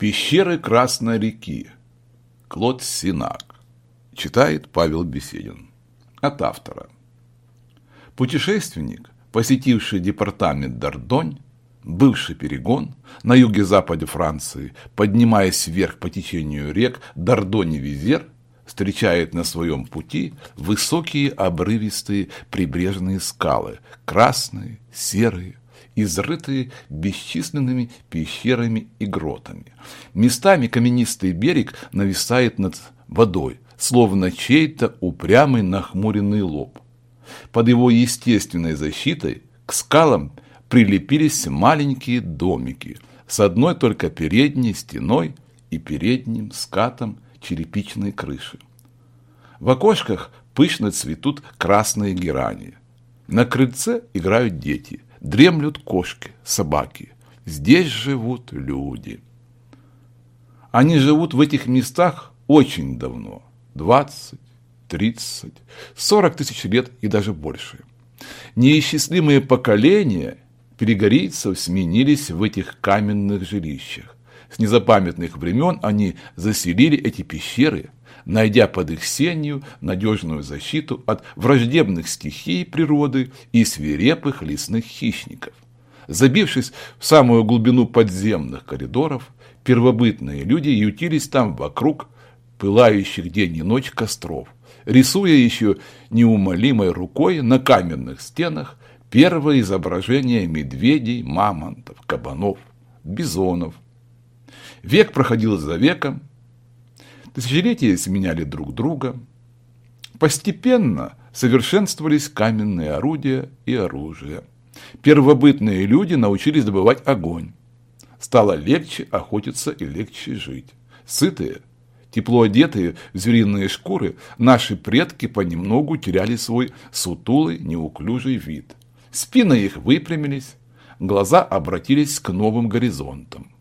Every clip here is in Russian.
Пещеры Красной реки. Клод Синак. Читает Павел Беседин. От автора. Путешественник, посетивший департамент Дордонь, бывший перегон на юге-западе Франции, поднимаясь вверх по течению рек Дордонь и Визер, встречает на своем пути высокие обрывистые прибрежные скалы, красные, серые, изрытые бесчисленными пещерами и гротами. Местами каменистый берег нависает над водой, словно чей-то упрямый нахмуренный лоб. Под его естественной защитой к скалам прилепились маленькие домики с одной только передней стеной и передним скатом черепичной крыши. В окошках пышно цветут красные герани. На крыльце играют дети – дремлют кошки, собаки. Здесь живут люди. Они живут в этих местах очень давно. 20, 30, 40 тысяч лет и даже больше. Неисчислимые поколения перегорийцев сменились в этих каменных жилищах. С незапамятных времен они заселили эти пещеры – найдя под их сенью надежную защиту от враждебных стихий природы и свирепых лесных хищников. Забившись в самую глубину подземных коридоров, первобытные люди ютились там вокруг пылающих день и ночь костров, рисуя еще неумолимой рукой на каменных стенах первое изображение медведей, мамонтов, кабанов, бизонов. Век проходил за веком, Тысячелетия сменяли друг друга. Постепенно совершенствовались каменные орудия и оружие. Первобытные люди научились добывать огонь. Стало легче охотиться и легче жить. Сытые, тепло одетые в звериные шкуры, наши предки понемногу теряли свой сутулый, неуклюжий вид. Спины их выпрямились, глаза обратились к новым горизонтам.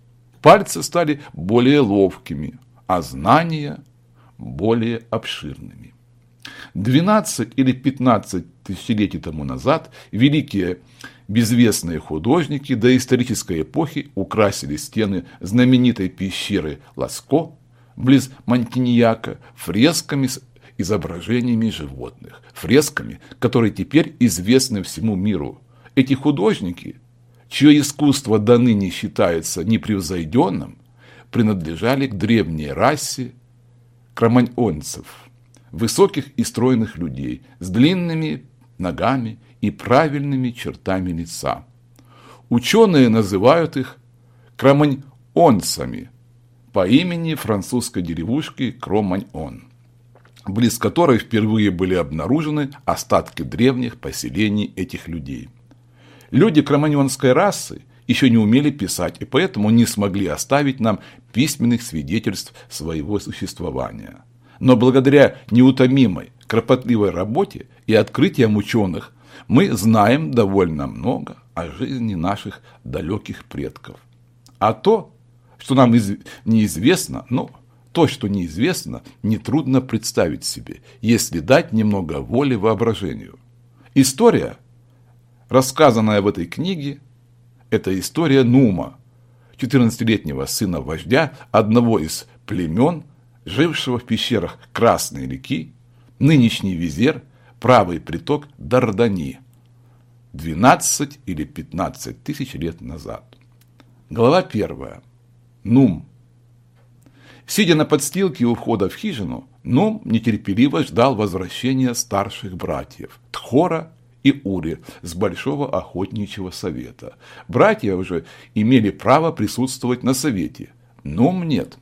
Пальцы стали более ловкими, а знания более обширными. 12 или 15 тысячелетий тому назад великие безвестные художники до исторической эпохи украсили стены знаменитой пещеры Ласко близ Монтиньяка фресками с изображениями животных, фресками, которые теперь известны всему миру. Эти художники, чье искусство до ныне считается непревзойденным, принадлежали к древней расе кроманьонцев, высоких и стройных людей с длинными ногами и правильными чертами лица. Ученые называют их кроманьонцами по имени французской деревушки Кроманьон, близ которой впервые были обнаружены остатки древних поселений этих людей. Люди кроманьонской расы еще не умели писать, и поэтому не смогли оставить нам письменных свидетельств своего существования. Но благодаря неутомимой, кропотливой работе и открытиям ученых мы знаем довольно много о жизни наших далеких предков. А то, что нам из... неизвестно, ну, то, что неизвестно, нетрудно представить себе, если дать немного воли воображению. История, рассказанная в этой книге, это история Нума, 14-летнего сына вождя одного из племен, жившего в пещерах Красной реки, нынешний визер, правый приток Дардани, 12 или 15 тысяч лет назад. Глава первая. Нум. Сидя на подстилке у входа в хижину, Нум нетерпеливо ждал возвращения старших братьев Тхора и Ури с Большого охотничьего совета. Братья уже имели право присутствовать на совете, но нет.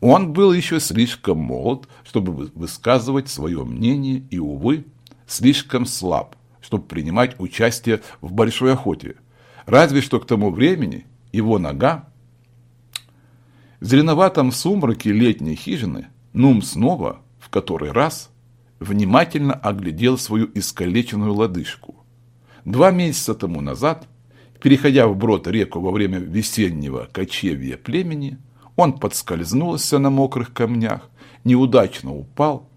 Он был еще слишком молод, чтобы высказывать свое мнение и, увы, слишком слаб, чтобы принимать участие в большой охоте. Разве что к тому времени его нога в зеленоватом сумраке летней хижины Нум снова, в который раз, внимательно оглядел свою искалеченную лодыжку. Два месяца тому назад, переходя вброд реку во время весеннего кочевья племени, он подскользнулся на мокрых камнях, неудачно упал,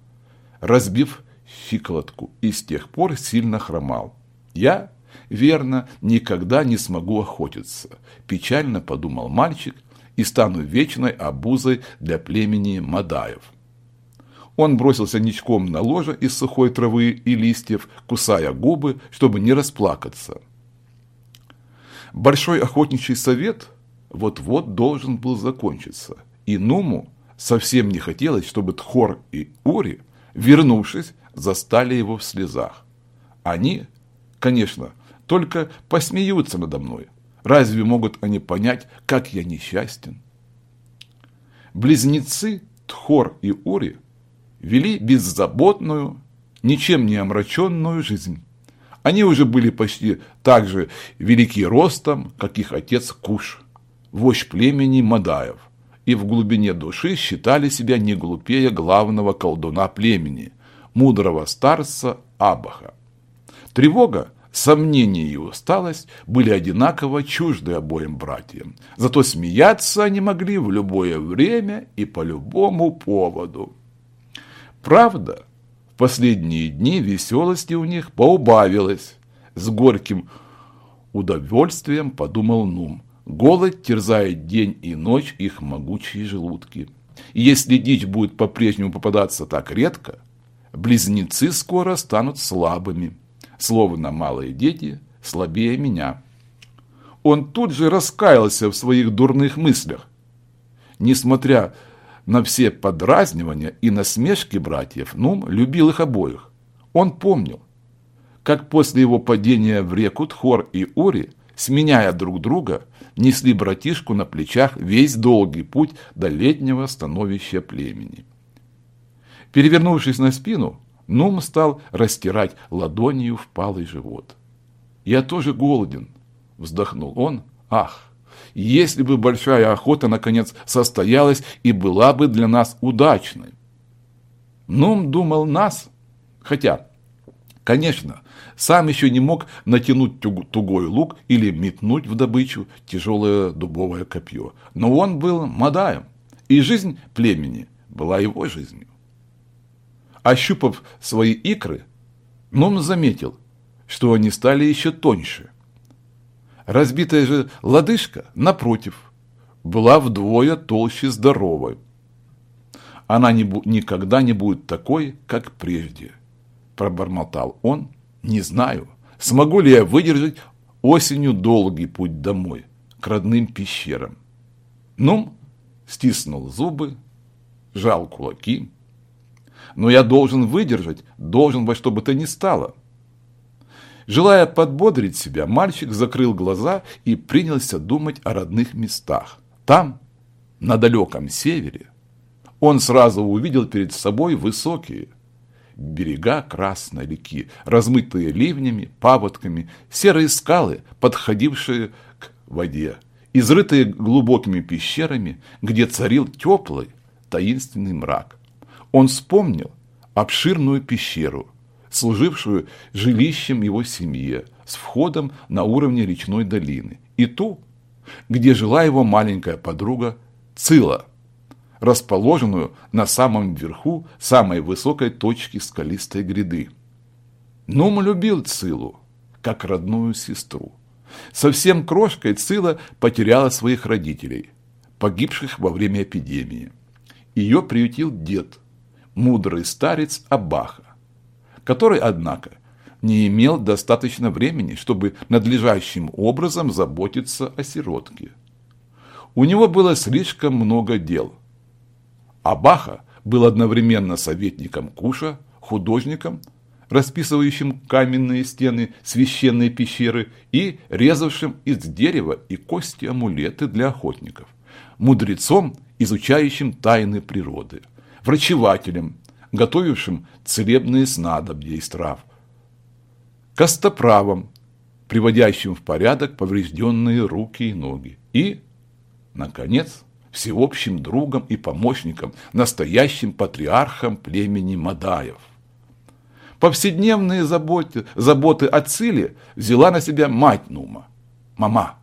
разбив щиколотку и с тех пор сильно хромал. Я, верно, никогда не смогу охотиться, печально подумал мальчик и стану вечной обузой для племени Мадаев. Он бросился ничком на ложе из сухой травы и листьев, кусая губы, чтобы не расплакаться. Большой охотничий совет вот-вот должен был закончиться, и Нуму совсем не хотелось, чтобы Тхор и Ури, вернувшись, застали его в слезах. Они, конечно, только посмеются надо мной. Разве могут они понять, как я несчастен? Близнецы Тхор и Ури вели беззаботную, ничем не омраченную жизнь. Они уже были почти так же велики ростом, как их отец Куш, вождь племени Мадаев, и в глубине души считали себя не глупее главного колдуна племени, мудрого старца Абаха. Тревога, сомнение и усталость были одинаково чужды обоим братьям, зато смеяться они могли в любое время и по любому поводу. Правда, в последние дни веселости у них поубавилось. С горьким удовольствием подумал Нум. Голод терзает день и ночь их могучие желудки. И если дичь будет по-прежнему попадаться так редко, близнецы скоро станут слабыми, словно малые дети слабее меня. Он тут же раскаялся в своих дурных мыслях. Несмотря на все подразнивания и насмешки братьев, Нум любил их обоих. Он помнил, как после его падения в реку Тхор и Ури, сменяя друг друга, несли братишку на плечах весь долгий путь до летнего становища племени. Перевернувшись на спину, Нум стал растирать ладонью впалый живот. «Я тоже голоден», – вздохнул он. «Ах, если бы большая охота наконец состоялась и была бы для нас удачной. Нум думал нас, хотя, конечно, сам еще не мог натянуть тугой лук или метнуть в добычу тяжелое дубовое копье. Но он был Мадаем, и жизнь племени была его жизнью. Ощупав свои икры, Нум заметил, что они стали еще тоньше. Разбитая же лодыжка, напротив, была вдвое толще здоровой. Она не, никогда не будет такой, как прежде, пробормотал он. Не знаю, смогу ли я выдержать осенью долгий путь домой, к родным пещерам. Ну, стиснул зубы, жал кулаки. Но я должен выдержать, должен во что бы то ни стало. Желая подбодрить себя, мальчик закрыл глаза и принялся думать о родных местах. Там, на далеком севере, он сразу увидел перед собой высокие берега Красной реки, размытые ливнями, паводками, серые скалы, подходившие к воде, изрытые глубокими пещерами, где царил теплый, таинственный мрак. Он вспомнил обширную пещеру, служившую жилищем его семьи, с входом на уровне речной долины, и ту, где жила его маленькая подруга Цила, расположенную на самом верху самой высокой точки скалистой гряды. Нум любил Цилу, как родную сестру. Совсем крошкой Цила потеряла своих родителей, погибших во время эпидемии. Ее приютил дед, мудрый старец Абаха который, однако, не имел достаточно времени, чтобы надлежащим образом заботиться о сиротке. У него было слишком много дел. Абаха был одновременно советником Куша, художником, расписывающим каменные стены священной пещеры и резавшим из дерева и кости амулеты для охотников, мудрецом, изучающим тайны природы, врачевателем, готовившим целебные снадобья из трав, костоправом, приводящим в порядок поврежденные руки и ноги, и, наконец, всеобщим другом и помощником, настоящим патриархом племени Мадаев. Повседневные заботы, заботы о Циле взяла на себя мать Нума, мама,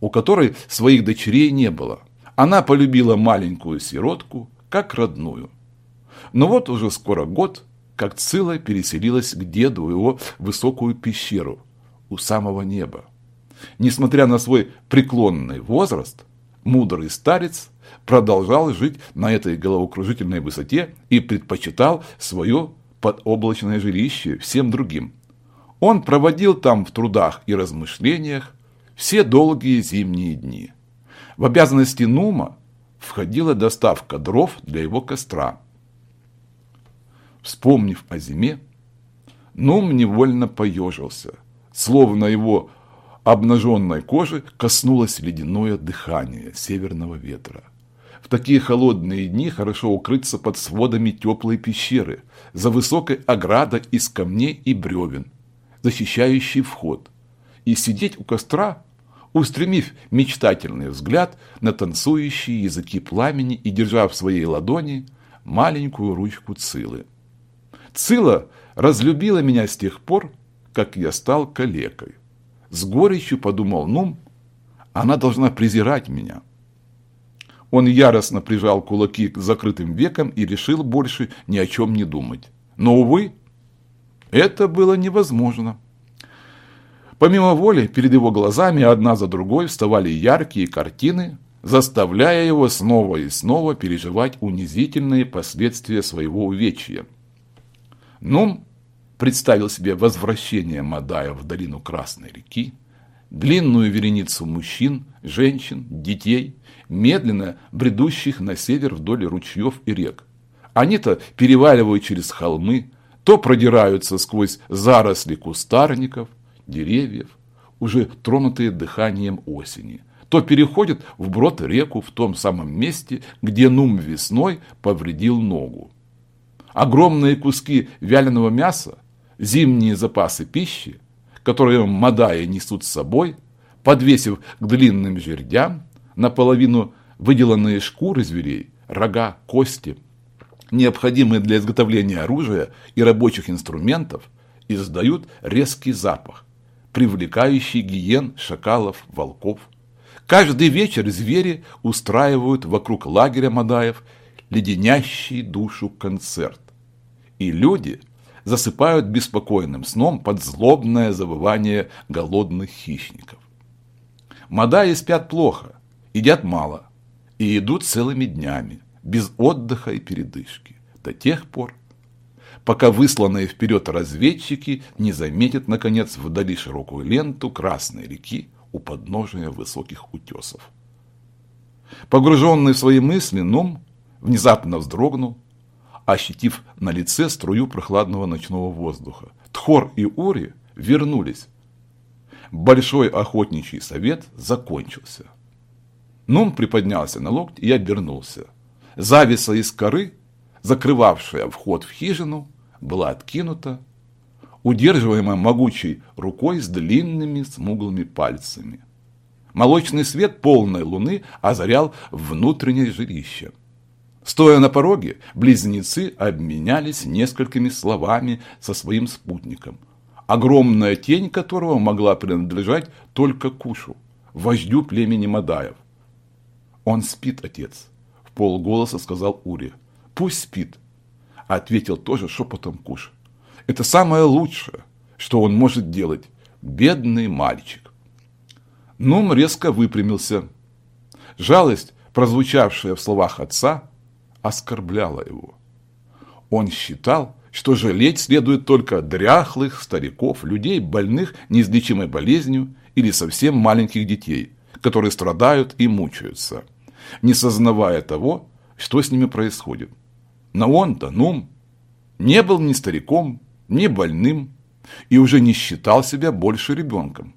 у которой своих дочерей не было. Она полюбила маленькую сиротку, как родную. Но вот уже скоро год, как Цила переселилась к деду его высокую пещеру у самого неба. Несмотря на свой преклонный возраст, мудрый старец продолжал жить на этой головокружительной высоте и предпочитал свое подоблачное жилище всем другим. Он проводил там в трудах и размышлениях все долгие зимние дни. В обязанности Нума входила доставка дров для его костра. Вспомнив о зиме, Нум невольно поежился, словно его обнаженной кожи коснулось ледяное дыхание северного ветра. В такие холодные дни хорошо укрыться под сводами теплой пещеры, за высокой оградой из камней и бревен, защищающей вход, и сидеть у костра, устремив мечтательный взгляд на танцующие языки пламени и держа в своей ладони маленькую ручку Цилы. Цила разлюбила меня с тех пор, как я стал калекой. С горечью подумал Нум, она должна презирать меня. Он яростно прижал кулаки к закрытым векам и решил больше ни о чем не думать. Но, увы, это было невозможно. Помимо воли, перед его глазами одна за другой вставали яркие картины, заставляя его снова и снова переживать унизительные последствия своего увечья. Нум представил себе возвращение Мадая в долину Красной реки, длинную вереницу мужчин, женщин, детей, медленно бредущих на север вдоль ручьев и рек. Они-то переваливают через холмы, то продираются сквозь заросли кустарников, деревьев, уже тронутые дыханием осени, то переходят вброд реку в том самом месте, где Нум весной повредил ногу. Огромные куски вяленого мяса, зимние запасы пищи, которые Мадаи несут с собой, подвесив к длинным жердям, наполовину выделанные шкуры зверей, рога, кости, необходимые для изготовления оружия и рабочих инструментов, издают резкий запах, привлекающий гиен, шакалов, волков. Каждый вечер звери устраивают вокруг лагеря Мадаев леденящий душу концерт. И люди засыпают беспокойным сном под злобное завывание голодных хищников. Мадаи спят плохо, едят мало и идут целыми днями, без отдыха и передышки, до тех пор, пока высланные вперед разведчики не заметят, наконец, вдали широкую ленту Красной реки у подножия высоких утесов. Погруженный в свои мысли, Нум внезапно вздрогнул, ощутив на лице струю прохладного ночного воздуха. Тхор и Ури вернулись. Большой охотничий совет закончился. Нум приподнялся на локти и обернулся. Зависа из коры, закрывавшая вход в хижину, была откинута, удерживаемая могучей рукой с длинными смуглыми пальцами. Молочный свет полной луны озарял внутреннее жилище. Стоя на пороге, близнецы обменялись несколькими словами со своим спутником, огромная тень которого могла принадлежать только Кушу, вождю племени Мадаев. «Он спит, отец», – в полголоса сказал Ури. «Пусть спит», – ответил тоже шепотом Куш. «Это самое лучшее, что он может делать, бедный мальчик». Нум резко выпрямился. Жалость, прозвучавшая в словах отца, оскорбляла его. Он считал, что жалеть следует только дряхлых стариков, людей, больных неизлечимой болезнью или совсем маленьких детей, которые страдают и мучаются – не сознавая того, что с ними происходит. Но он-то, ну, не был ни стариком, ни больным и уже не считал себя больше ребенком.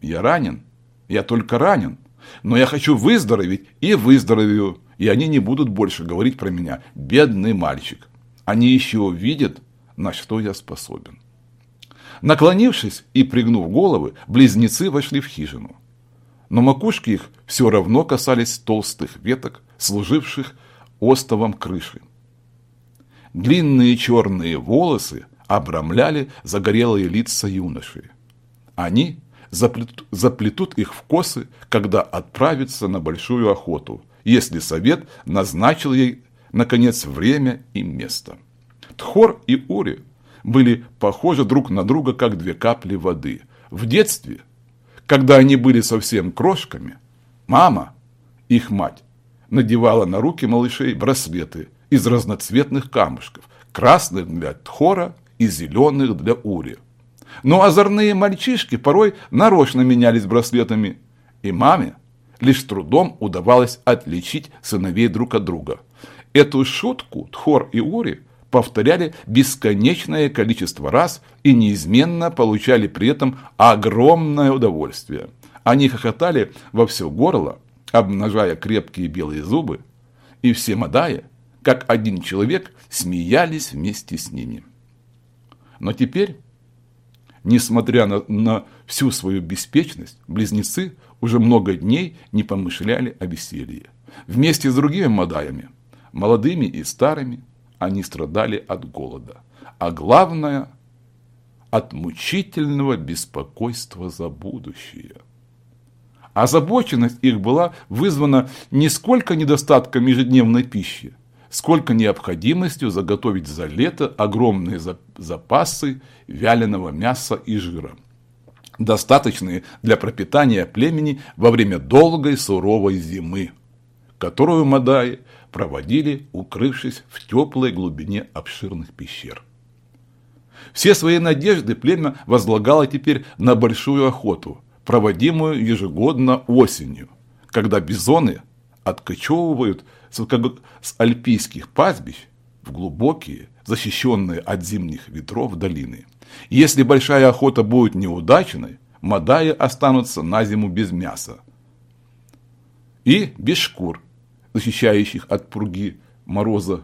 Я ранен, я только ранен, но я хочу выздороветь и выздоровею, и они не будут больше говорить про меня «бедный мальчик». Они еще увидят, на что я способен. Наклонившись и пригнув головы, близнецы вошли в хижину но макушки их все равно касались толстых веток, служивших остовом крыши. Длинные черные волосы обрамляли загорелые лица юноши. Они заплетут, заплетут их в косы, когда отправятся на большую охоту, если совет назначил ей, наконец, время и место. Тхор и Ури были похожи друг на друга, как две капли воды. В детстве – когда они были совсем крошками, мама их мать, надевала на руки малышей браслеты из разноцветных камушков, красных для Тхора и зеленых для Ури. Но озорные мальчишки порой нарочно менялись браслетами, и маме лишь трудом удавалось отличить сыновей друг от друга. Эту шутку Тхор и Ури повторяли бесконечное количество раз и неизменно получали при этом огромное удовольствие. Они хохотали во все горло, обнажая крепкие белые зубы, и все Мадая, как один человек, смеялись вместе с ними. Но теперь, несмотря на, на всю свою беспечность, близнецы уже много дней не помышляли о веселье. Вместе с другими Мадаями, молодыми и старыми, они страдали от голода. А главное – от мучительного беспокойства за будущее – Озабоченность их была вызвана не сколько недостатком ежедневной пищи, сколько необходимостью заготовить за лето огромные запасы вяленого мяса и жира, достаточные для пропитания племени во время долгой суровой зимы, которую Мадаи проводили, укрывшись в теплой глубине обширных пещер. Все свои надежды племя возлагало теперь на большую охоту – проводимую ежегодно осенью, когда бизоны откачевывают с альпийских пастбищ в глубокие, защищенные от зимних ветров долины. Если большая охота будет неудачной, Мадаи останутся на зиму без мяса и без шкур, защищающих от пруги мороза.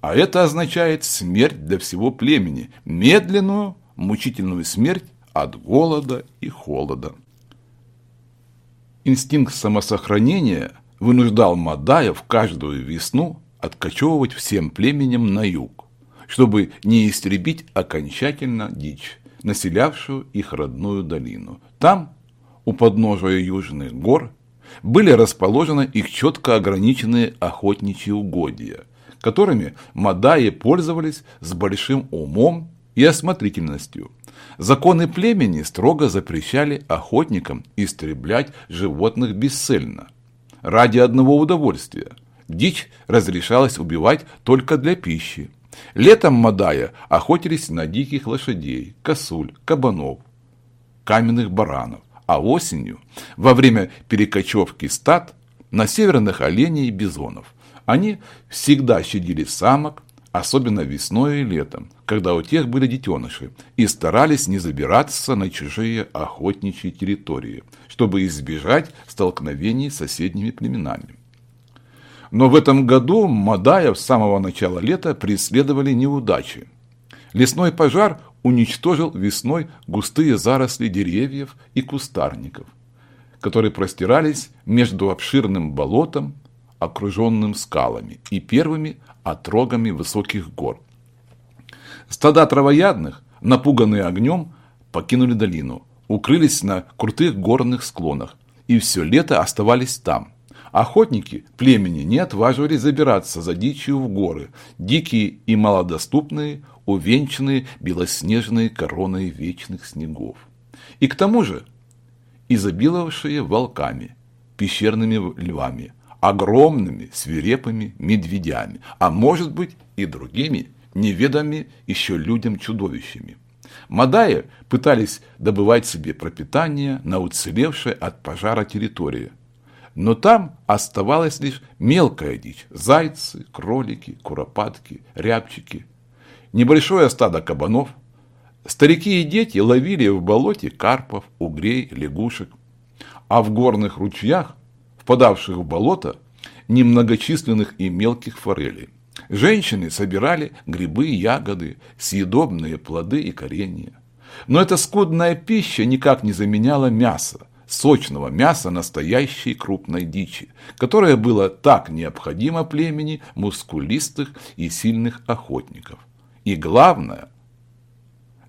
А это означает смерть для всего племени, медленную, мучительную смерть от голода и холода. Инстинкт самосохранения вынуждал Мадаев каждую весну откачевывать всем племенем на юг, чтобы не истребить окончательно дичь, населявшую их родную долину. Там, у подножия южных гор, были расположены их четко ограниченные охотничьи угодья, которыми Мадаи пользовались с большим умом и осмотрительностью. Законы племени строго запрещали охотникам истреблять животных бесцельно, ради одного удовольствия. Дичь разрешалось убивать только для пищи. Летом Мадая охотились на диких лошадей, косуль, кабанов, каменных баранов, а осенью, во время перекочевки стад, на северных оленей и бизонов. Они всегда щадили самок, особенно весной и летом, когда у тех были детеныши, и старались не забираться на чужие охотничьи территории, чтобы избежать столкновений с соседними племенами. Но в этом году Мадая с самого начала лета преследовали неудачи. Лесной пожар уничтожил весной густые заросли деревьев и кустарников, которые простирались между обширным болотом, окруженным скалами, и первыми отрогами высоких гор. Стада травоядных, напуганные огнем, покинули долину, укрылись на крутых горных склонах и все лето оставались там. Охотники племени не отваживались забираться за дичью в горы, дикие и малодоступные, увенчанные белоснежной короной вечных снегов. И к тому же изобиловавшие волками, пещерными львами, огромными свирепыми медведями, а может быть и другими неведомыми еще людям чудовищами. Мадаи пытались добывать себе пропитание на уцелевшей от пожара территории. Но там оставалась лишь мелкая дичь – зайцы, кролики, куропатки, рябчики. Небольшое стадо кабанов. Старики и дети ловили в болоте карпов, угрей, лягушек. А в горных ручьях впадавших в болото, немногочисленных и мелких форелей. Женщины собирали грибы, ягоды, съедобные плоды и коренья. Но эта скудная пища никак не заменяла мясо, сочного мяса настоящей крупной дичи, которое было так необходимо племени мускулистых и сильных охотников. И главное,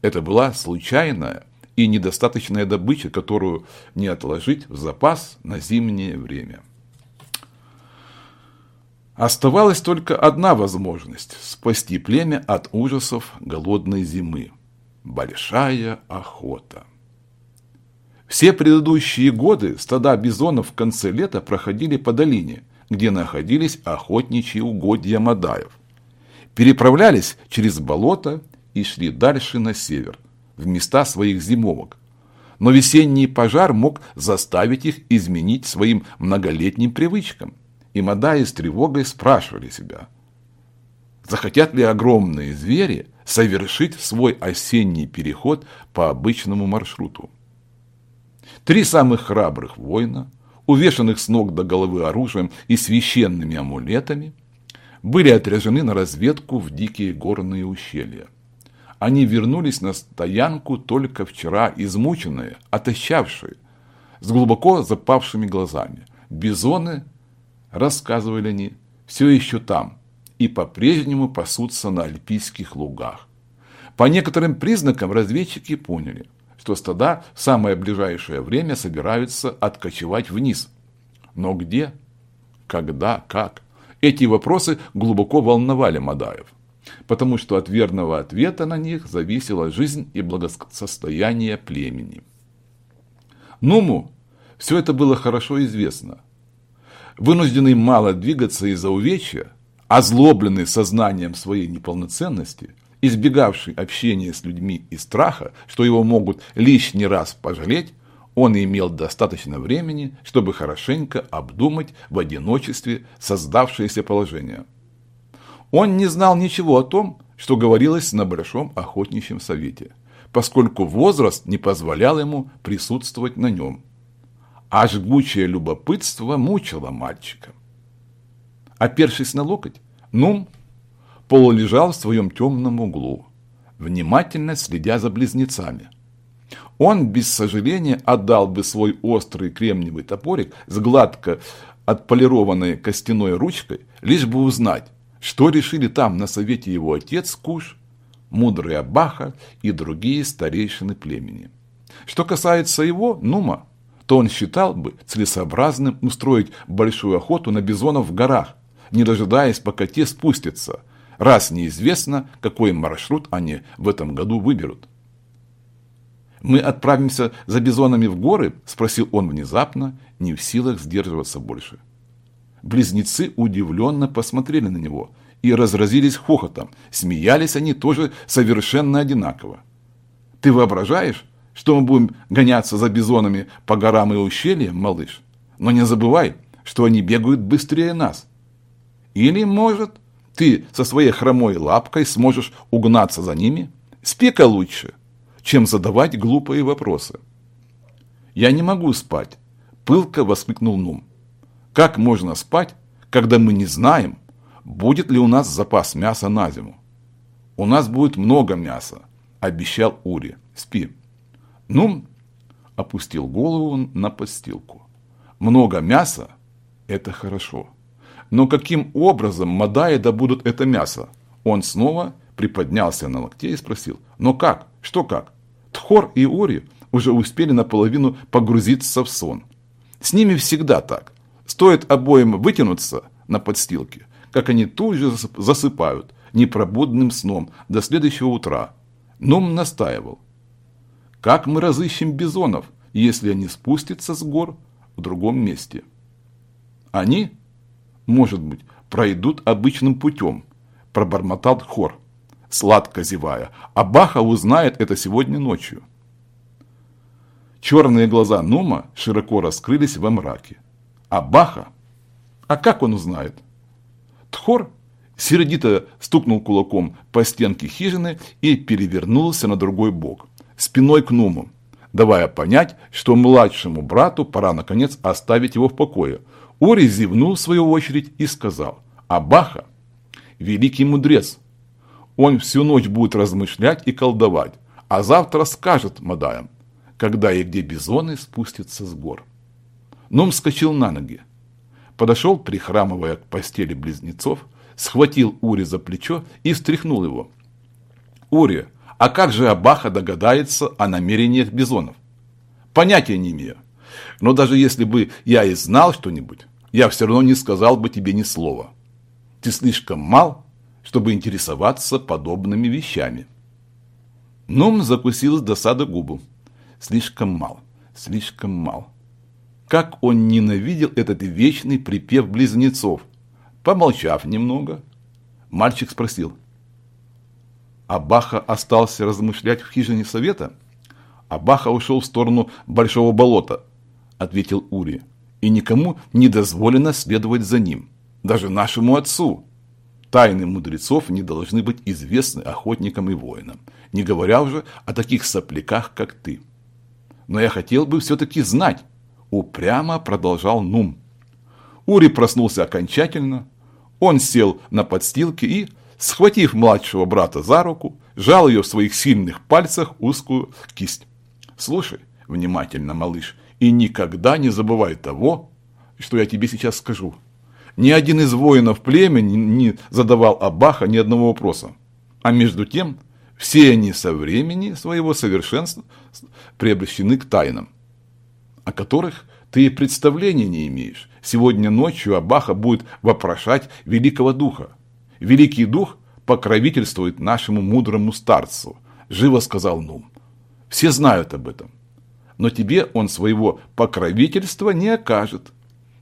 это была случайная и недостаточная добыча, которую не отложить в запас на зимнее время. Оставалась только одна возможность – спасти племя от ужасов голодной зимы – большая охота. Все предыдущие годы стада бизонов в конце лета проходили по долине, где находились охотничьи угодья Мадаев. Переправлялись через болото и шли дальше на север, в места своих зимовок. Но весенний пожар мог заставить их изменить своим многолетним привычкам. И Мадаи с тревогой спрашивали себя, захотят ли огромные звери совершить свой осенний переход по обычному маршруту. Три самых храбрых воина, увешанных с ног до головы оружием и священными амулетами, были отряжены на разведку в дикие горные ущелья. Они вернулись на стоянку только вчера, измученные, отощавшие, с глубоко запавшими глазами. Бизоны, рассказывали они, все еще там и по-прежнему пасутся на альпийских лугах. По некоторым признакам разведчики поняли, что стада в самое ближайшее время собираются откочевать вниз. Но где? Когда? Как? Эти вопросы глубоко волновали Мадаев потому что от верного ответа на них зависела жизнь и благосостояние племени. Нуму все это было хорошо известно. Вынужденный мало двигаться из-за увечья, озлобленный сознанием своей неполноценности, избегавший общения с людьми и страха, что его могут лишний раз пожалеть, он имел достаточно времени, чтобы хорошенько обдумать в одиночестве создавшееся положение. Он не знал ничего о том, что говорилось на Большом охотничьем совете, поскольку возраст не позволял ему присутствовать на нем. А жгучее любопытство мучило мальчика. Опершись на локоть, Нум полулежал в своем темном углу, внимательно следя за близнецами. Он без сожаления отдал бы свой острый кремниевый топорик с гладко отполированной костяной ручкой, лишь бы узнать, что решили там на совете его отец Куш, мудрый Абаха и другие старейшины племени. Что касается его, Нума, то он считал бы целесообразным устроить большую охоту на бизонов в горах, не дожидаясь, пока те спустятся, раз неизвестно, какой маршрут они в этом году выберут. «Мы отправимся за бизонами в горы?» – спросил он внезапно, не в силах сдерживаться больше. Близнецы удивленно посмотрели на него и разразились хохотом. Смеялись они тоже совершенно одинаково. «Ты воображаешь, что мы будем гоняться за бизонами по горам и ущельям, малыш? Но не забывай, что они бегают быстрее нас. Или, может, ты со своей хромой лапкой сможешь угнаться за ними? Спи-ка лучше, чем задавать глупые вопросы». «Я не могу спать», – пылко воскликнул Нум. Как можно спать, когда мы не знаем, будет ли у нас запас мяса на зиму? У нас будет много мяса, обещал Ури. Спи. Ну, опустил голову на подстилку. Много мяса – это хорошо. Но каким образом Мадаи добудут это мясо? Он снова приподнялся на локте и спросил. Но как? Что как? Тхор и Ури уже успели наполовину погрузиться в сон. С ними всегда так. Стоит обоим вытянуться на подстилке, как они тут же засыпают непробудным сном до следующего утра. Ном настаивал. Как мы разыщем бизонов, если они спустятся с гор в другом месте? Они, может быть, пройдут обычным путем, пробормотал хор, сладко зевая, а Баха узнает это сегодня ночью. Черные глаза Нума широко раскрылись во мраке. А Баха? А как он узнает? Тхор сердито стукнул кулаком по стенке хижины и перевернулся на другой бок, спиной к Нуму, давая понять, что младшему брату пора наконец оставить его в покое. Ори зевнул в свою очередь и сказал, а Баха – великий мудрец. Он всю ночь будет размышлять и колдовать, а завтра скажет Мадаям, когда и где бизоны спустятся с гор. Ном вскочил на ноги. Подошел, прихрамывая к постели близнецов, схватил Ури за плечо и встряхнул его. «Ури, а как же Абаха догадается о намерениях бизонов?» «Понятия не имею. Но даже если бы я и знал что-нибудь, я все равно не сказал бы тебе ни слова. Ты слишком мал, чтобы интересоваться подобными вещами». Ном закусил с досады губу. Слишком мал. слишком мал. Как он ненавидел этот вечный припев близнецов. Помолчав немного, мальчик спросил. Абаха остался размышлять в хижине совета? Абаха ушел в сторону Большого болота, ответил Ури, и никому не дозволено следовать за ним, даже нашему отцу. Тайны мудрецов не должны быть известны охотникам и воинам, не говоря уже о таких сопляках, как ты. Но я хотел бы все-таки знать, упрямо продолжал Нум. Ури проснулся окончательно, он сел на подстилке и, схватив младшего брата за руку, жал ее в своих сильных пальцах узкую кисть. Слушай внимательно, малыш, и никогда не забывай того, что я тебе сейчас скажу. Ни один из воинов племени не задавал Абаха ни одного вопроса. А между тем, все они со времени своего совершенства приобщены к тайнам, о которых ты и представления не имеешь. Сегодня ночью Абаха будет вопрошать Великого Духа. Великий Дух покровительствует нашему мудрому старцу, живо сказал Нум. Все знают об этом. Но тебе он своего покровительства не окажет,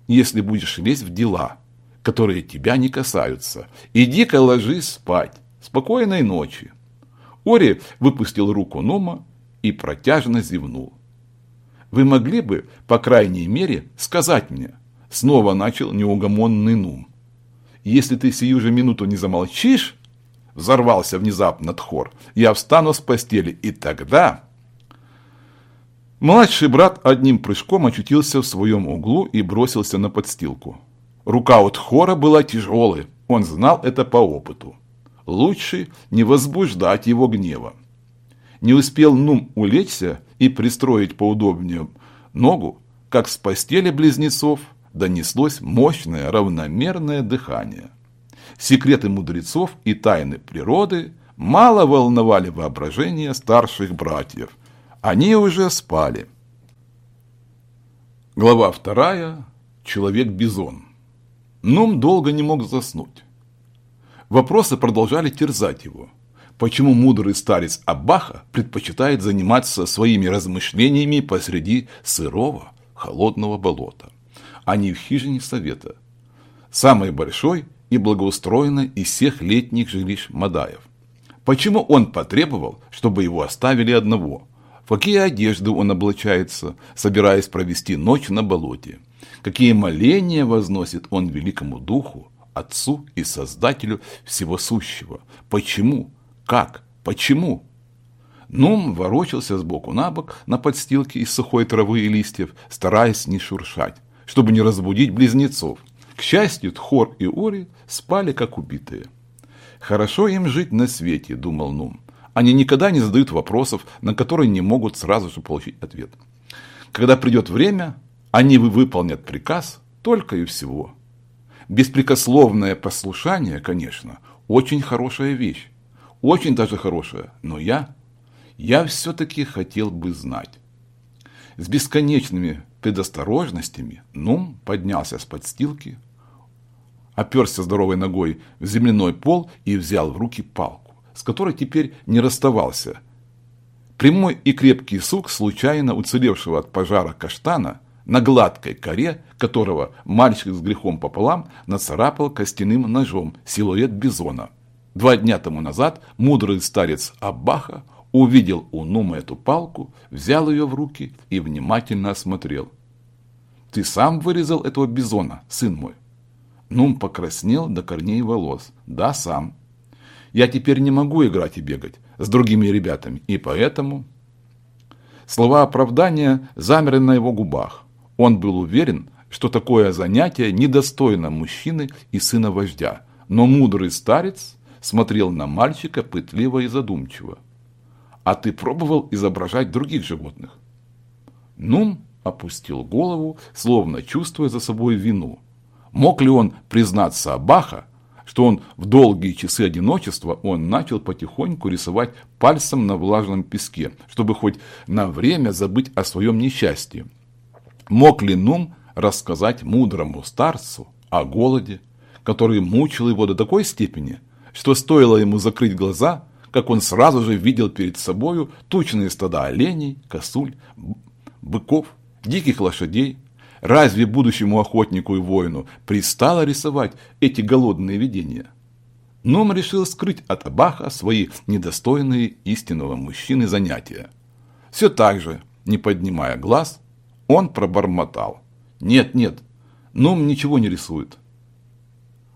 если будешь лезть в дела, которые тебя не касаются. Иди-ка ложись спать. Спокойной ночи. Ори выпустил руку Нома и протяжно зевнул. Вы могли бы, по крайней мере, сказать мне, снова начал неугомонный Нум. Если ты сию же минуту не замолчишь, взорвался внезапно Тхор, я встану с постели, и тогда... Младший брат одним прыжком очутился в своем углу и бросился на подстилку. Рука от Хора была тяжелой, он знал это по опыту. Лучше не возбуждать его гнева. Не успел Нум улечься и пристроить поудобнее ногу, как с постели близнецов донеслось мощное равномерное дыхание. Секреты мудрецов и тайны природы мало волновали воображение старших братьев – они уже спали. Глава вторая. Человек-бизон. Нум долго не мог заснуть. Вопросы продолжали терзать его. Почему мудрый старец Аббаха предпочитает заниматься своими размышлениями посреди сырого, холодного болота, а не в хижине совета, самой большой и благоустроенной из всех летних жилищ Мадаев? Почему он потребовал, чтобы его оставили одного – какие одежды он облачается, собираясь провести ночь на болоте, какие моления возносит он великому духу, Отцу и Создателю всего сущего. Почему? Как? Почему? Нум ворочался сбоку на бок на подстилке из сухой травы и листьев, стараясь не шуршать, чтобы не разбудить близнецов. К счастью, Тхор и Ори спали как убитые. «Хорошо им жить на свете», — думал Нум. Они никогда не задают вопросов, на которые не могут сразу же получить ответ. Когда придет время, они выполнят приказ только и всего. Беспрекословное послушание, конечно, очень хорошая вещь. Очень даже хорошая. Но я, я все-таки хотел бы знать. С бесконечными предосторожностями Нум поднялся с подстилки, оперся здоровой ногой в земляной пол и взял в руки палку с которой теперь не расставался. Прямой и крепкий сук случайно уцелевшего от пожара каштана, на гладкой коре которого мальчик с грехом пополам нацарапал костяным ножом силуэт бизона. Два дня тому назад мудрый старец Аббаха увидел у Нума эту палку, взял ее в руки и внимательно осмотрел. «Ты сам вырезал этого бизона, сын мой?» Нум покраснел до корней волос. «Да, сам». Я теперь не могу играть и бегать с другими ребятами, и поэтому... Слова оправдания замерли на его губах. Он был уверен, что такое занятие недостойно мужчины и сына вождя, но мудрый старец смотрел на мальчика пытливо и задумчиво. «А ты пробовал изображать других животных?» Нум опустил голову, словно чувствуя за собой вину. Мог ли он признаться Абаха, что он в долгие часы одиночества он начал потихоньку рисовать пальцем на влажном песке, чтобы хоть на время забыть о своем несчастье. Мог ли Нум рассказать мудрому старцу о голоде, который мучил его до такой степени, что стоило ему закрыть глаза, как он сразу же видел перед собою тучные стада оленей, косуль, быков, диких лошадей. Разве будущему охотнику и воину пристало рисовать эти голодные видения? Ном решил скрыть от Абаха свои недостойные истинного мужчины занятия. Все так же, не поднимая глаз, он пробормотал. Нет, нет, Ном ничего не рисует.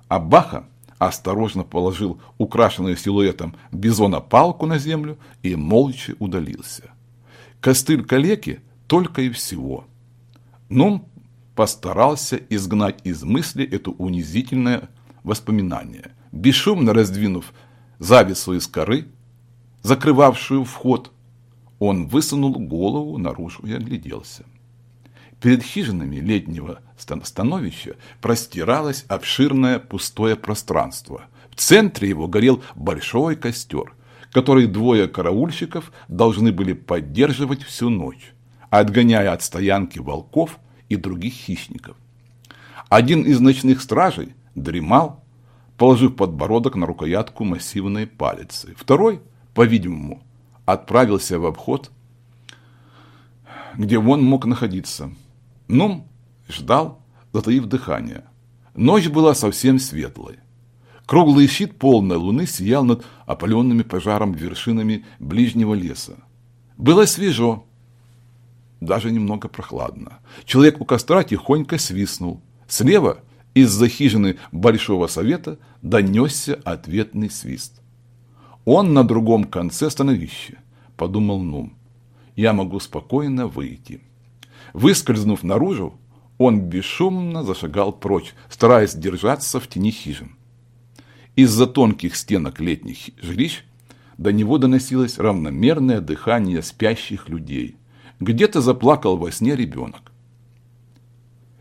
Абаха осторожно положил украшенную силуэтом бизона палку на землю и молча удалился. Костыль калеки только и всего. Ном постарался изгнать из мысли это унизительное воспоминание. Бесшумно раздвинув завесу из коры, закрывавшую вход, он высунул голову наружу и огляделся. Перед хижинами летнего становища простиралось обширное пустое пространство. В центре его горел большой костер, который двое караульщиков должны были поддерживать всю ночь, отгоняя от стоянки волков и других хищников. Один из ночных стражей дремал, положив подбородок на рукоятку массивной палицы. Второй, по-видимому, отправился в обход, где он мог находиться. Нум ждал, затаив дыхание. Ночь была совсем светлой. Круглый щит полной луны сиял над опаленными пожаром вершинами ближнего леса. Было свежо, даже немного прохладно. Человек у костра тихонько свистнул. Слева из-за хижины Большого Совета донесся ответный свист. Он на другом конце становища, подумал Нум. Я могу спокойно выйти. Выскользнув наружу, он бесшумно зашагал прочь, стараясь держаться в тени хижин. Из-за тонких стенок летних жилищ до него доносилось равномерное дыхание спящих людей. Где-то заплакал во сне ребенок.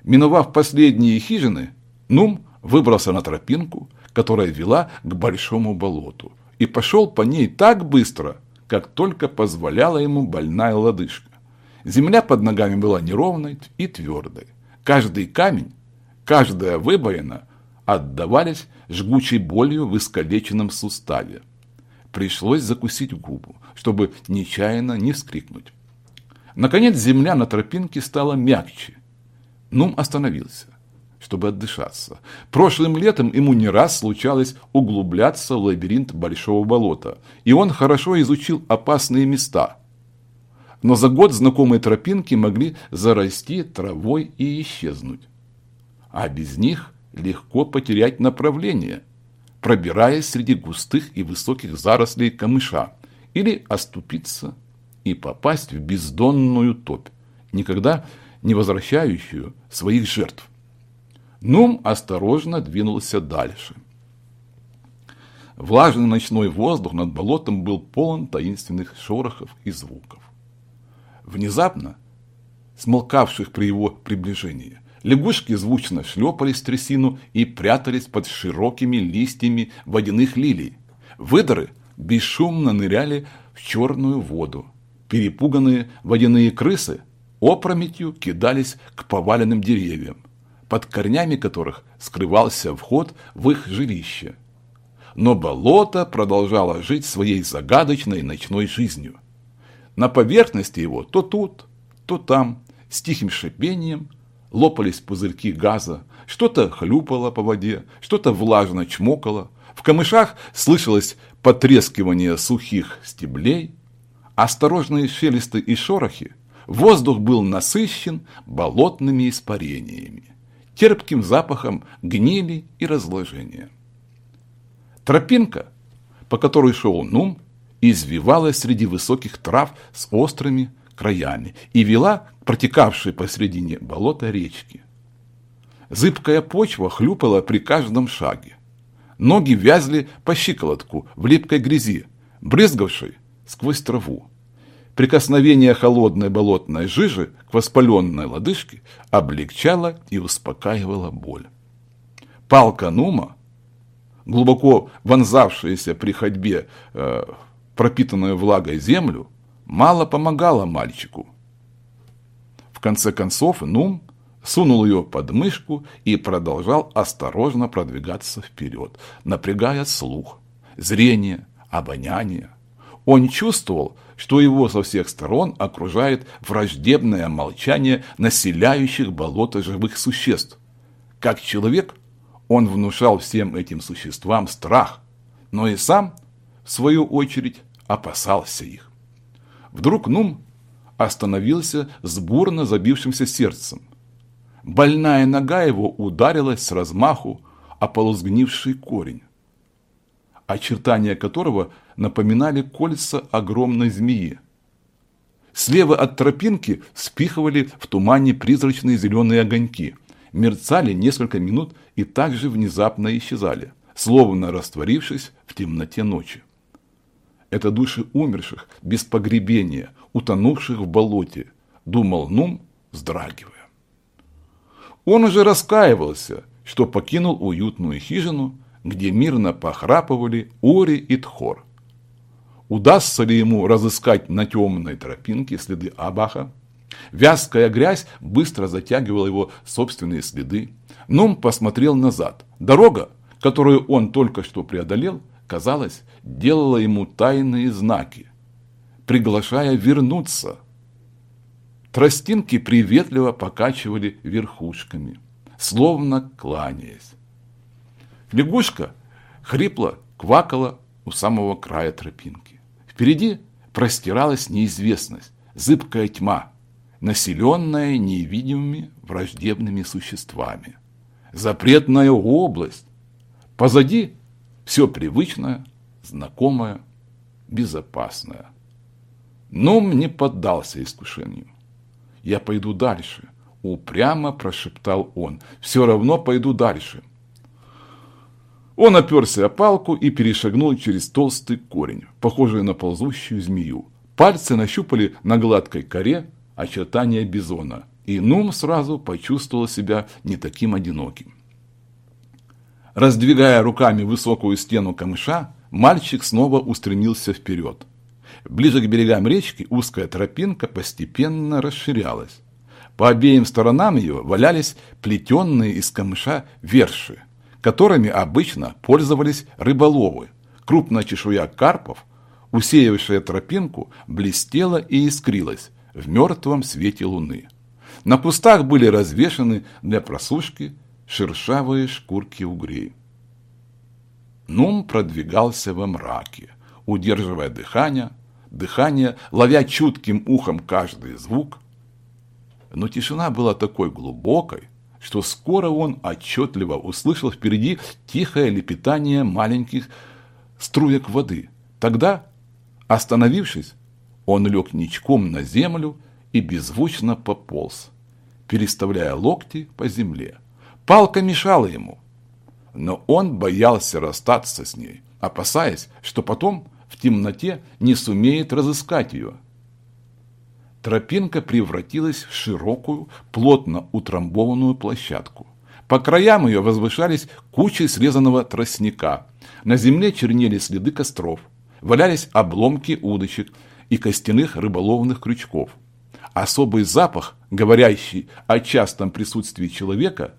Миновав последние хижины, Нум выбрался на тропинку, которая вела к большому болоту, и пошел по ней так быстро, как только позволяла ему больная лодыжка. Земля под ногами была неровной и твердой. Каждый камень, каждая выбоина отдавались жгучей болью в искалеченном суставе. Пришлось закусить губу, чтобы нечаянно не вскрикнуть. Наконец земля на тропинке стала мягче. Нум остановился чтобы отдышаться. Прошлым летом ему не раз случалось углубляться в лабиринт большого болота, и он хорошо изучил опасные места. Но за год знакомые тропинки могли зарасти травой и исчезнуть. А без них легко потерять направление, пробираясь среди густых и высоких зарослей камыша, или оступиться и попасть в бездонную топь, никогда не возвращающую своих жертв. Нум осторожно двинулся дальше. Влажный ночной воздух над болотом был полон таинственных шорохов и звуков. Внезапно, смолкавших при его приближении, лягушки звучно шлепались в трясину и прятались под широкими листьями водяных лилий. Выдоры бесшумно ныряли в черную воду. Перепуганные водяные крысы опрометью кидались к поваленным деревьям под корнями которых скрывался вход в их жилище. Но болото продолжало жить своей загадочной ночной жизнью. На поверхности его то тут, то там, с тихим шипением, лопались пузырьки газа, что-то хлюпало по воде, что-то влажно чмокало, в камышах слышалось потрескивание сухих стеблей, осторожные шелесты и шорохи, воздух был насыщен болотными испарениями терпким запахом гнили и разложения. Тропинка, по которой шел Нум, извивалась среди высоких трав с острыми краями и вела к протекавшей посредине болота речки. Зыбкая почва хлюпала при каждом шаге. Ноги вязли по щиколотку в липкой грязи, брызгавшей сквозь траву. Прикосновение холодной болотной жижи к воспаленной лодыжке облегчало и успокаивало боль. Палка Нума, глубоко вонзавшаяся при ходьбе э, пропитанную влагой землю, мало помогала мальчику. В конце концов Нум сунул ее под мышку и продолжал осторожно продвигаться вперед, напрягая слух, зрение, обоняние. Он чувствовал, что его со всех сторон окружает враждебное молчание населяющих болото живых существ. Как человек, он внушал всем этим существам страх, но и сам, в свою очередь, опасался их. Вдруг Нум остановился с бурно забившимся сердцем. Больная нога его ударилась с размаху о полузгнивший корень, очертания которого напоминали кольца огромной змеи. Слева от тропинки спихивали в тумане призрачные зеленые огоньки, мерцали несколько минут и также внезапно исчезали, словно растворившись в темноте ночи. Это души умерших без погребения, утонувших в болоте, думал Нум, вздрагивая. Он уже раскаивался, что покинул уютную хижину, где мирно похрапывали Ори и Тхор. Удастся ли ему разыскать на темной тропинке следы Абаха? Вязкая грязь быстро затягивала его собственные следы. Нум посмотрел назад. Дорога, которую он только что преодолел, казалось, делала ему тайные знаки, приглашая вернуться. Тростинки приветливо покачивали верхушками, словно кланяясь. Лягушка хрипло квакала у самого края тропинки. Впереди простиралась неизвестность, зыбкая тьма, населенная невидимыми враждебными существами. Запретная область. Позади все привычное, знакомое, безопасное. Но не поддался искушению. «Я пойду дальше», – упрямо прошептал он. «Все равно пойду дальше». Он оперся о палку и перешагнул через толстый корень, похожий на ползущую змею. Пальцы нащупали на гладкой коре очертания бизона, и Нум сразу почувствовал себя не таким одиноким. Раздвигая руками высокую стену камыша, мальчик снова устремился вперед. Ближе к берегам речки узкая тропинка постепенно расширялась. По обеим сторонам ее валялись плетенные из камыша верши – которыми обычно пользовались рыболовы. Крупная чешуя карпов, усеявшая тропинку, блестела и искрилась в мертвом свете луны. На кустах были развешаны для просушки шершавые шкурки угрей. Нум продвигался во мраке, удерживая дыхание, дыхание, ловя чутким ухом каждый звук. Но тишина была такой глубокой, что скоро он отчетливо услышал впереди тихое лепетание маленьких струек воды. Тогда, остановившись, он лег ничком на землю и беззвучно пополз, переставляя локти по земле. Палка мешала ему, но он боялся расстаться с ней, опасаясь, что потом в темноте не сумеет разыскать ее. Тропинка превратилась в широкую, плотно утрамбованную площадку. По краям ее возвышались кучи срезанного тростника. На земле чернели следы костров. Валялись обломки удочек и костяных рыболовных крючков. Особый запах, говорящий о частом присутствии человека,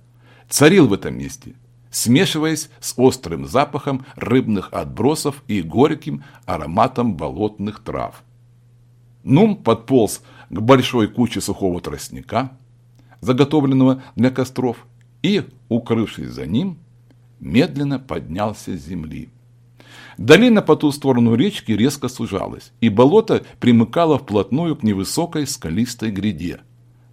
царил в этом месте, смешиваясь с острым запахом рыбных отбросов и горьким ароматом болотных трав. Нум подполз к большой куче сухого тростника, заготовленного для костров, и, укрывшись за ним, медленно поднялся с земли. Долина по ту сторону речки резко сужалась, и болото примыкало вплотную к невысокой скалистой гряде,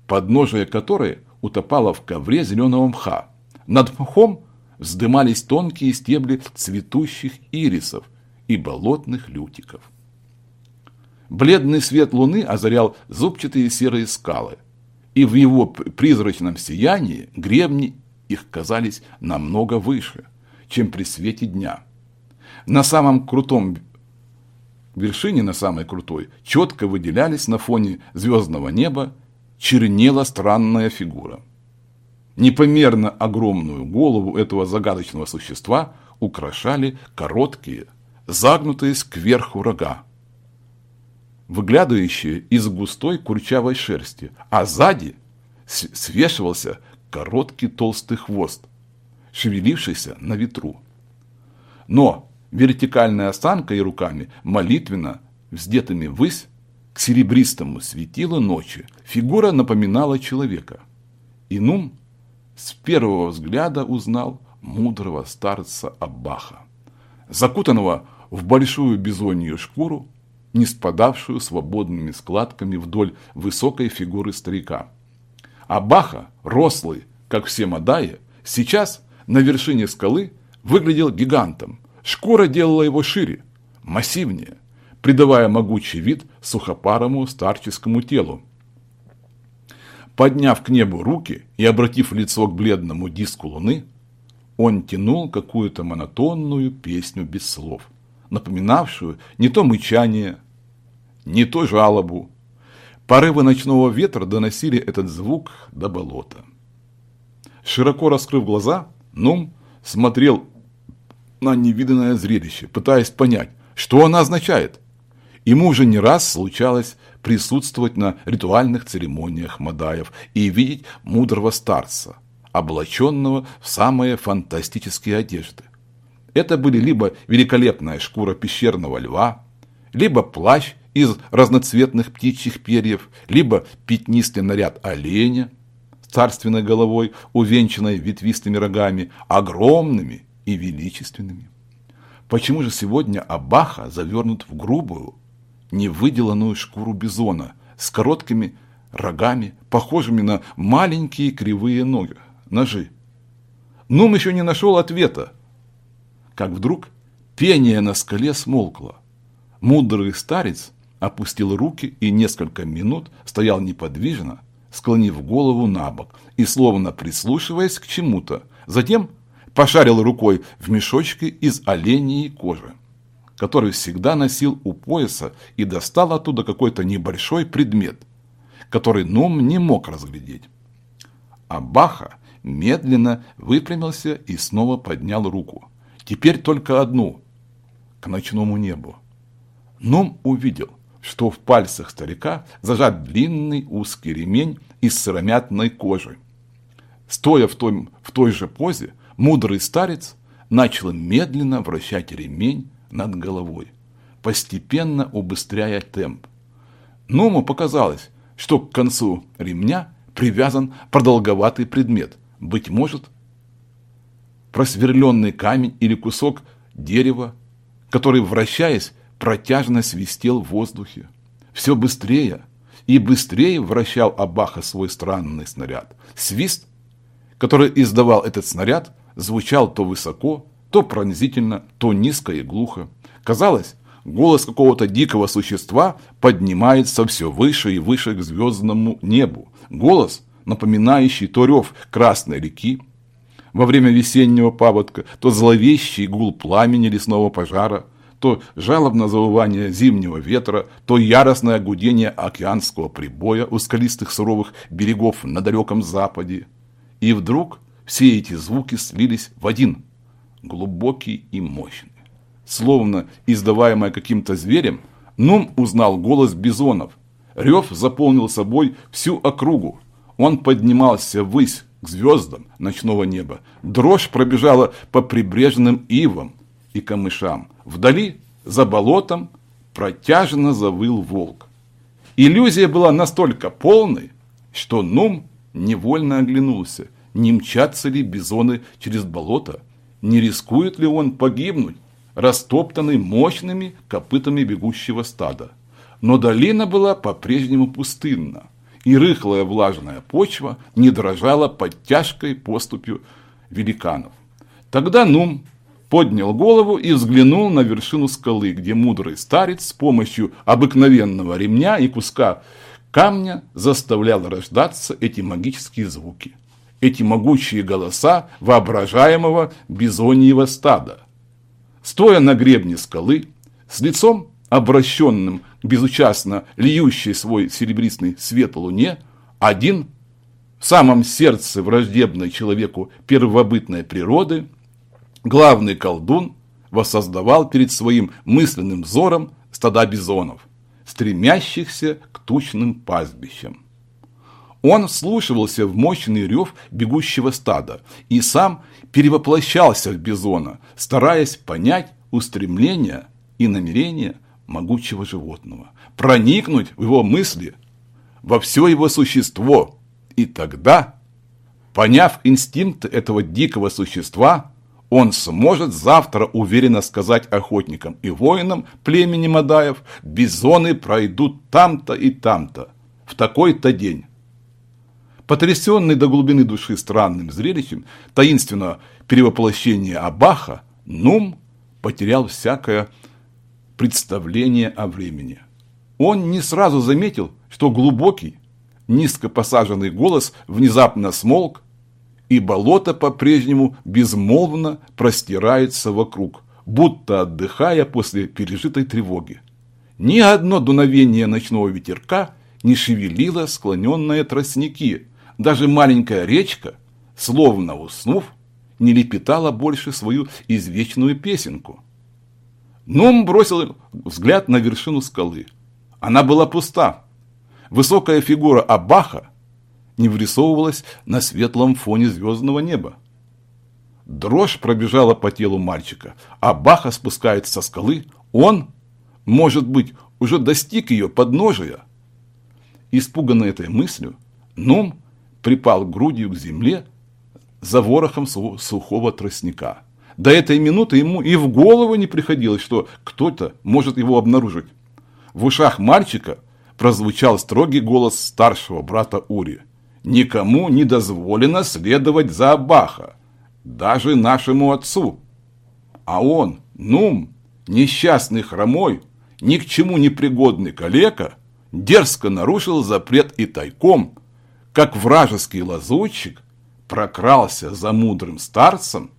подножие которой утопало в ковре зеленого мха. Над мхом вздымались тонкие стебли цветущих ирисов и болотных лютиков. Бледный свет луны озарял зубчатые серые скалы, и в его призрачном сиянии гребни их казались намного выше, чем при свете дня. На самом крутом вершине, на самой крутой, четко выделялись на фоне звездного неба чернела странная фигура. Непомерно огромную голову этого загадочного существа украшали короткие, загнутые кверху рога, выглядывающие из густой курчавой шерсти, а сзади свешивался короткий толстый хвост, шевелившийся на ветру. Но вертикальная осанка и руками молитвенно вздетыми ввысь, к серебристому светилу ночи, фигура напоминала человека. И Нум с первого взгляда узнал мудрого старца Аббаха, закутанного в большую бизонью шкуру, не спадавшую свободными складками вдоль высокой фигуры старика. Абаха, рослый, как все Мадаи, сейчас на вершине скалы выглядел гигантом. Шкура делала его шире, массивнее, придавая могучий вид сухопарому старческому телу. Подняв к небу руки и обратив лицо к бледному диску луны, он тянул какую-то монотонную песню без слов, напоминавшую не то мычание, не то жалобу. Порывы ночного ветра доносили этот звук до болота. Широко раскрыв глаза, Нум смотрел на невиданное зрелище, пытаясь понять, что оно означает. Ему уже не раз случалось присутствовать на ритуальных церемониях Мадаев и видеть мудрого старца, облаченного в самые фантастические одежды. Это были либо великолепная шкура пещерного льва, либо плащ из разноцветных птичьих перьев, либо пятнистый наряд оленя с царственной головой, увенчанной ветвистыми рогами, огромными и величественными. Почему же сегодня Абаха завернут в грубую, невыделанную шкуру бизона с короткими рогами, похожими на маленькие кривые ноги, ножи? Нум еще не нашел ответа, как вдруг пение на скале смолкло. Мудрый старец опустил руки и несколько минут стоял неподвижно, склонив голову на бок и словно прислушиваясь к чему-то. Затем пошарил рукой в мешочке из оленей кожи, который всегда носил у пояса и достал оттуда какой-то небольшой предмет, который Ном не мог разглядеть. А Баха медленно выпрямился и снова поднял руку. Теперь только одну, к ночному небу. Ном увидел, что в пальцах старика зажат длинный узкий ремень из сыромятной кожи. Стоя в той, в той же позе, мудрый старец начал медленно вращать ремень над головой, постепенно убыстряя темп. Ному показалось, что к концу ремня привязан продолговатый предмет, быть может, просверленный камень или кусок дерева, который, вращаясь, протяжно свистел в воздухе. Все быстрее и быстрее вращал Абаха свой странный снаряд. Свист, который издавал этот снаряд, звучал то высоко, то пронзительно, то низко и глухо. Казалось, голос какого-то дикого существа поднимается все выше и выше к звездному небу. Голос, напоминающий то рев Красной реки во время весеннего паводка, то зловещий гул пламени лесного пожара, то жалобное завывание зимнего ветра, то яростное гудение океанского прибоя у скалистых суровых берегов на далеком западе. И вдруг все эти звуки слились в один, глубокий и мощный. Словно издаваемое каким-то зверем, Нум узнал голос бизонов. Рев заполнил собой всю округу. Он поднимался ввысь к звездам ночного неба. Дрожь пробежала по прибрежным ивам и камышам. Вдали, за болотом, протяжно завыл волк. Иллюзия была настолько полной, что Нум невольно оглянулся, не мчатся ли бизоны через болото, не рискует ли он погибнуть, растоптанный мощными копытами бегущего стада. Но долина была по-прежнему пустынна, и рыхлая влажная почва не дрожала под тяжкой поступью великанов. Тогда Нум поднял голову и взглянул на вершину скалы, где мудрый старец с помощью обыкновенного ремня и куска камня заставлял рождаться эти магические звуки, эти могучие голоса воображаемого бизоньего стада. Стоя на гребне скалы, с лицом обращенным безучастно льющей свой серебристый свет луне, один в самом сердце враждебной человеку первобытной природы – главный колдун воссоздавал перед своим мысленным взором стада бизонов, стремящихся к тучным пастбищам. Он вслушивался в мощный рев бегущего стада и сам перевоплощался в бизона, стараясь понять устремления и намерения могучего животного, проникнуть в его мысли, во все его существо. И тогда, поняв инстинкт этого дикого существа, он сможет завтра уверенно сказать охотникам и воинам племени Мадаев, бизоны пройдут там-то и там-то, в такой-то день. Потрясенный до глубины души странным зрелищем таинственного перевоплощения Абаха, Нум потерял всякое представление о времени. Он не сразу заметил, что глубокий, низко посаженный голос внезапно смолк, и болото по-прежнему безмолвно простирается вокруг, будто отдыхая после пережитой тревоги. Ни одно дуновение ночного ветерка не шевелило склоненные тростники, даже маленькая речка, словно уснув, не лепетала больше свою извечную песенку. Ном бросил взгляд на вершину скалы. Она была пуста. Высокая фигура Абаха не врисовывалась на светлом фоне звездного неба. Дрожь пробежала по телу мальчика. Абаха спускается со скалы. Он, может быть, уже достиг ее подножия. Испуганный этой мыслью, Ном припал грудью к земле за ворохом сухого тростника. До этой минуты ему и в голову не приходилось, что кто-то может его обнаружить. В ушах мальчика прозвучал строгий голос старшего брата Ури. «Никому не дозволено следовать за Абаха, даже нашему отцу. А он, Нум, несчастный хромой, ни к чему не пригодный калека, дерзко нарушил запрет и тайком – как вражеский лазутчик прокрался за мудрым старцем,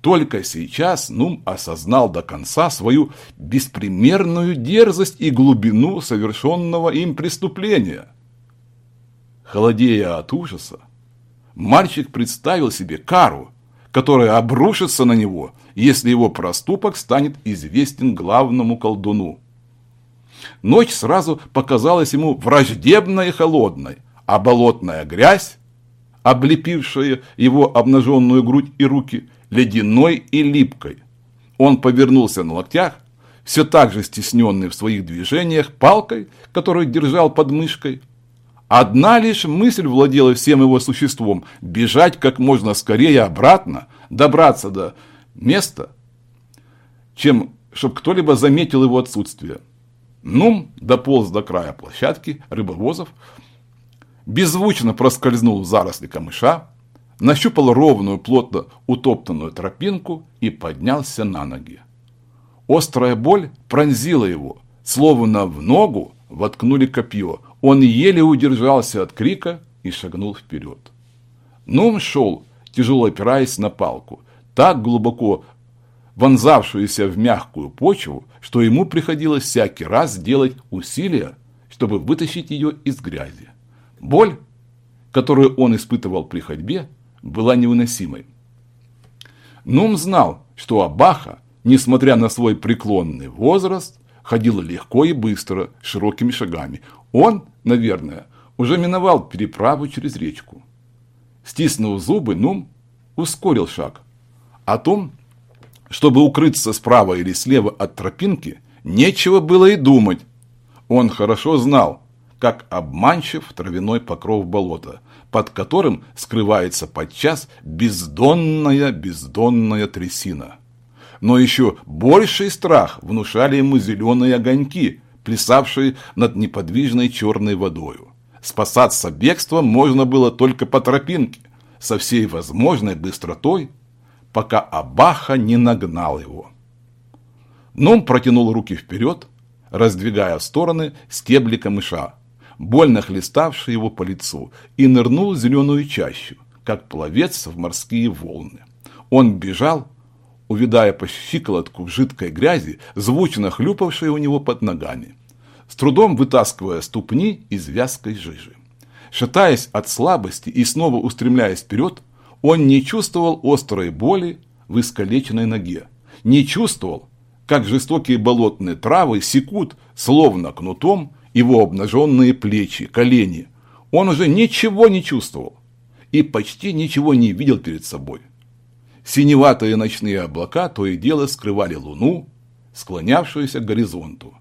только сейчас Нум осознал до конца свою беспримерную дерзость и глубину совершенного им преступления. Холодея от ужаса, мальчик представил себе кару, которая обрушится на него, если его проступок станет известен главному колдуну. Ночь сразу показалась ему враждебной и холодной – а болотная грязь, облепившая его обнаженную грудь и руки, ледяной и липкой. Он повернулся на локтях, все так же стесненный в своих движениях палкой, которую держал под мышкой. Одна лишь мысль владела всем его существом – бежать как можно скорее обратно, добраться до места, чем чтобы кто-либо заметил его отсутствие. Нум дополз до края площадки рыбовозов, беззвучно проскользнул в заросли камыша, нащупал ровную, плотно утоптанную тропинку и поднялся на ноги. Острая боль пронзила его, словно в ногу воткнули копье. Он еле удержался от крика и шагнул вперед. Он шел, тяжело опираясь на палку, так глубоко вонзавшуюся в мягкую почву, что ему приходилось всякий раз делать усилия, чтобы вытащить ее из грязи. Боль, которую он испытывал при ходьбе, была невыносимой. Нум знал, что Абаха, несмотря на свой преклонный возраст, ходил легко и быстро, широкими шагами. Он, наверное, уже миновал переправу через речку. Стиснув зубы, Нум ускорил шаг. О том, чтобы укрыться справа или слева от тропинки, нечего было и думать. Он хорошо знал, как обманчив травяной покров болота, под которым скрывается подчас бездонная, бездонная трясина. Но еще больший страх внушали ему зеленые огоньки, плясавшие над неподвижной черной водою. Спасаться бегством можно было только по тропинке, со всей возможной быстротой, пока Абаха не нагнал его. Ном протянул руки вперед, раздвигая в стороны стебли камыша, больно хлеставший его по лицу, и нырнул в зеленую чащу, как пловец в морские волны. Он бежал, увидая по щиколотку в жидкой грязи, звучно хлюпавшей у него под ногами, с трудом вытаскивая ступни из вязкой жижи. Шатаясь от слабости и снова устремляясь вперед, он не чувствовал острой боли в искалеченной ноге, не чувствовал, как жестокие болотные травы секут, словно кнутом, его обнаженные плечи, колени. Он уже ничего не чувствовал и почти ничего не видел перед собой. Синеватые ночные облака то и дело скрывали луну, склонявшуюся к горизонту.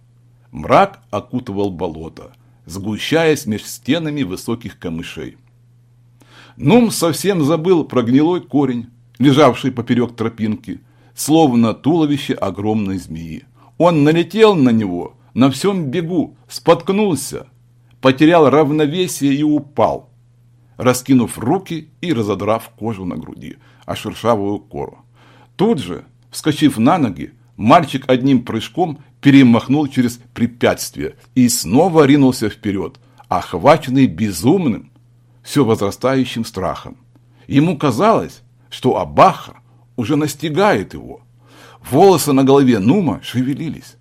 Мрак окутывал болото, сгущаясь меж стенами высоких камышей. Нум совсем забыл про гнилой корень, лежавший поперек тропинки, словно туловище огромной змеи. Он налетел на него на всем бегу, споткнулся, потерял равновесие и упал, раскинув руки и разодрав кожу на груди, а шершавую кору. Тут же, вскочив на ноги, мальчик одним прыжком перемахнул через препятствие и снова ринулся вперед, охваченный безумным, все возрастающим страхом. Ему казалось, что Абаха уже настигает его. Волосы на голове Нума шевелились.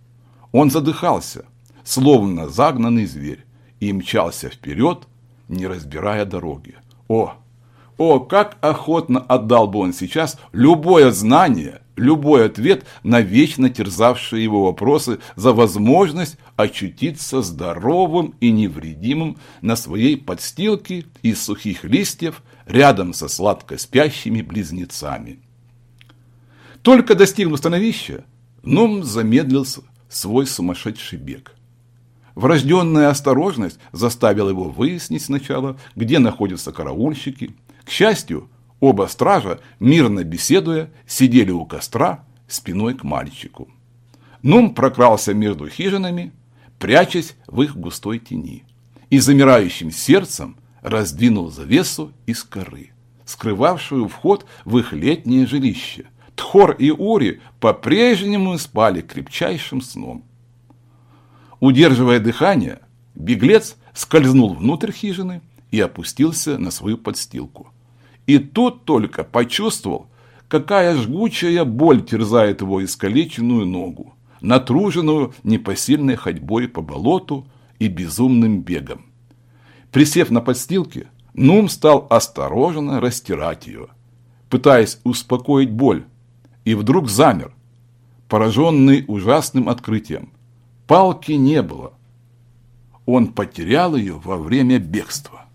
Он задыхался, словно загнанный зверь, и мчался вперед, не разбирая дороги. О, о, как охотно отдал бы он сейчас любое знание, любой ответ на вечно терзавшие его вопросы за возможность очутиться здоровым и невредимым на своей подстилке из сухих листьев рядом со сладко спящими близнецами. Только достигнув становища, Ном замедлился свой сумасшедший бег. Врожденная осторожность заставила его выяснить сначала, где находятся караульщики. К счастью, оба стража, мирно беседуя, сидели у костра спиной к мальчику. Нум прокрался между хижинами, прячась в их густой тени, и замирающим сердцем раздвинул завесу из коры, скрывавшую вход в их летнее жилище – Тхор и Ури по-прежнему спали крепчайшим сном. Удерживая дыхание, беглец скользнул внутрь хижины и опустился на свою подстилку. И тут только почувствовал, какая жгучая боль терзает его искалеченную ногу, натруженную непосильной ходьбой по болоту и безумным бегом. Присев на подстилке, Нум стал осторожно растирать ее, пытаясь успокоить боль, и вдруг замер, пораженный ужасным открытием. Палки не было. Он потерял ее во время бегства.